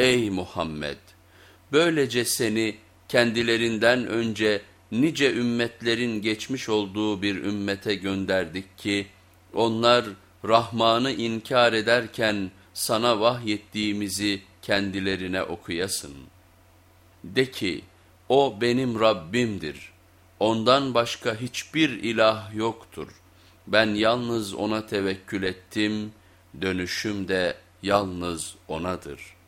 Ey Muhammed! Böylece seni kendilerinden önce nice ümmetlerin geçmiş olduğu bir ümmete gönderdik ki onlar Rahman'ı inkar ederken sana vahyettiğimizi kendilerine okuyasın. De ki o benim Rabbimdir. Ondan başka hiçbir ilah yoktur. Ben yalnız ona tevekkül ettim, dönüşüm de yalnız onadır.''